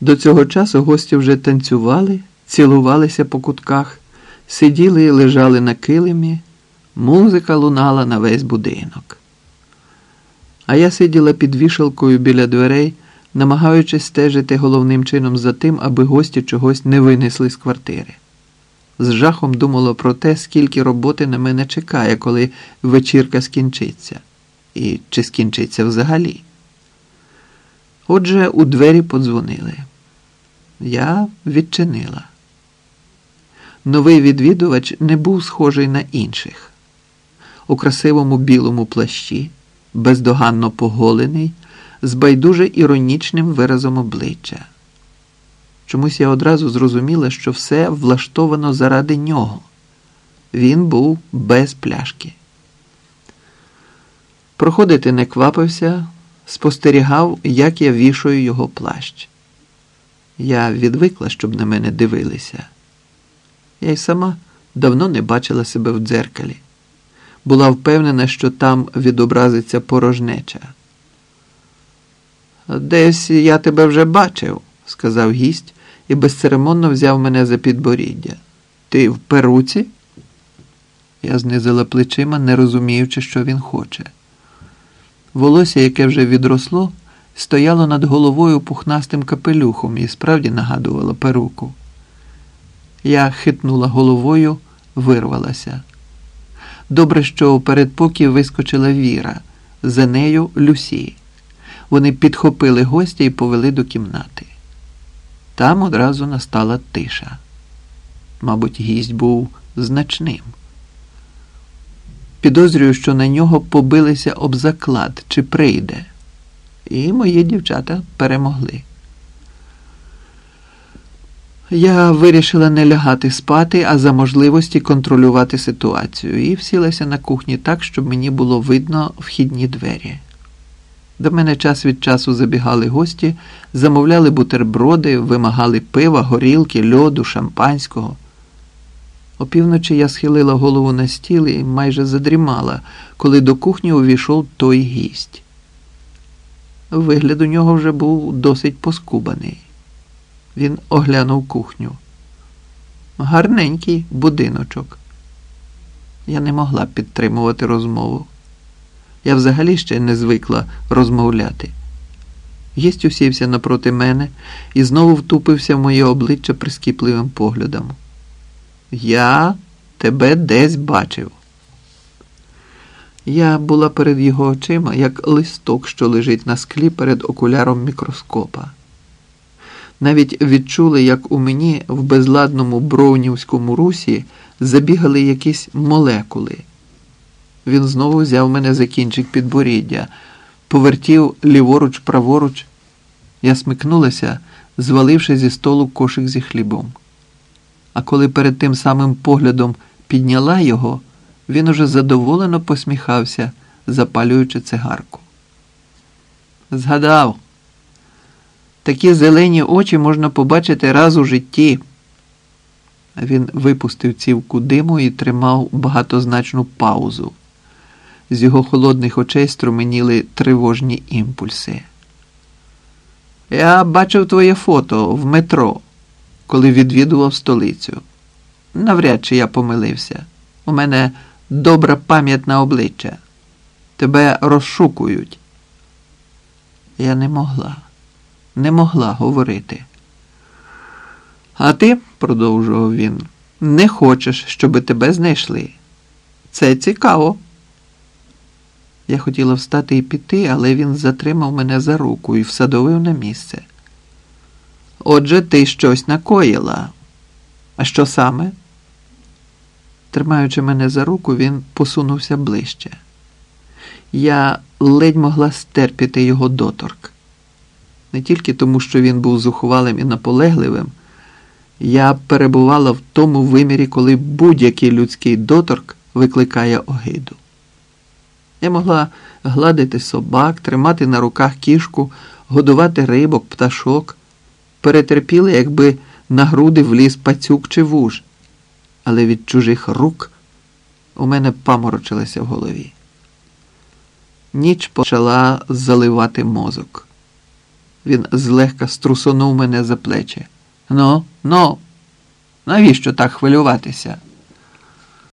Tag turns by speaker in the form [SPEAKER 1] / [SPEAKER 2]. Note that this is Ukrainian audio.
[SPEAKER 1] До цього часу гості вже танцювали, цілувалися по кутках, сиділи і лежали на килимі, музика лунала на весь будинок. А я сиділа під вішалкою біля дверей, намагаючись стежити головним чином за тим, аби гості чогось не винесли з квартири. З жахом думала про те, скільки роботи на мене чекає, коли вечірка скінчиться, і чи скінчиться взагалі. Отже, у двері подзвонили. Я відчинила. Новий відвідувач не був схожий на інших. У красивому білому плащі, бездоганно поголений, з байдуже іронічним виразом обличчя. Чомусь я одразу зрозуміла, що все влаштовано заради нього. Він був без пляшки. Проходити не квапився, спостерігав, як я вішаю його плащ. Я відвикла, щоб на мене дивилися. Я й сама давно не бачила себе в дзеркалі. Була впевнена, що там відобразиться порожнеча. Десь я тебе вже бачив, сказав гість і безцеремонно взяв мене за підборіддя. Ти в перуці? Я знизила плечима, не розуміючи, що він хоче. Волосся, яке вже відросло, стояло над головою пухнастим капелюхом і справді нагадувало перуку. Я хитнула головою, вирвалася. Добре, що у передпокій вискочила Віра, за нею Люсі. Вони підхопили гостя і повели до кімнати. Там одразу настала тиша. Мабуть, гість був значним. Підозрюю, що на нього побилися об заклад чи прийде. І мої дівчата перемогли. Я вирішила не лягати спати, а за можливості контролювати ситуацію, і всілася на кухні так, щоб мені було видно вхідні двері. До мене час від часу забігали гості, замовляли бутерброди, вимагали пива, горілки, льоду, шампанського. Опівночі я схилила голову на стіл і майже задрімала, коли до кухні увійшов той гість. Вигляд у нього вже був досить поскубаний. Він оглянув кухню. Гарненький будиночок. Я не могла підтримувати розмову. Я взагалі ще не звикла розмовляти. Єсть усівся напроти мене і знову втупився в моє обличчя прискіпливим поглядом. Я тебе десь бачив. Я була перед його очима, як листок, що лежить на склі перед окуляром мікроскопа. Навіть відчули, як у мені в безладному броунівському русі забігали якісь молекули. Він знову взяв мене за кінчик підборіддя, повертів ліворуч, праворуч. Я смикнулася, зваливши зі столу кошик зі хлібом. А коли перед тим самим поглядом підняла його, він уже задоволено посміхався, запалюючи цигарку. Згадав, такі зелені очі можна побачити раз у житті. Він випустив цівку диму і тримав багатозначну паузу. З його холодних очей струменіли тривожні імпульси. Я бачив твоє фото в метро, коли відвідував столицю. Навряд чи я помилився. У мене добра пам'ять на обличчя. Тебе розшукують. Я не могла, не могла говорити. А ти, продовжував він, не хочеш, щоби тебе знайшли. Це цікаво. Я хотіла встати і піти, але він затримав мене за руку і всадовив на місце. Отже, ти щось накоїла. А що саме? Тримаючи мене за руку, він посунувся ближче. Я ледь могла стерпіти його доторк. Не тільки тому, що він був зухвалим і наполегливим, я перебувала в тому вимірі, коли будь-який людський доторк викликає огиду. Я могла гладити собак, тримати на руках кішку, годувати рибок, пташок, перетерпіли, якби на груди вліз пацюк чи вуж, але від чужих рук у мене паморочилося в голові. Ніч почала заливати мозок. Він злегка струсонув мене за плечі. Ну, ну, навіщо так хвилюватися?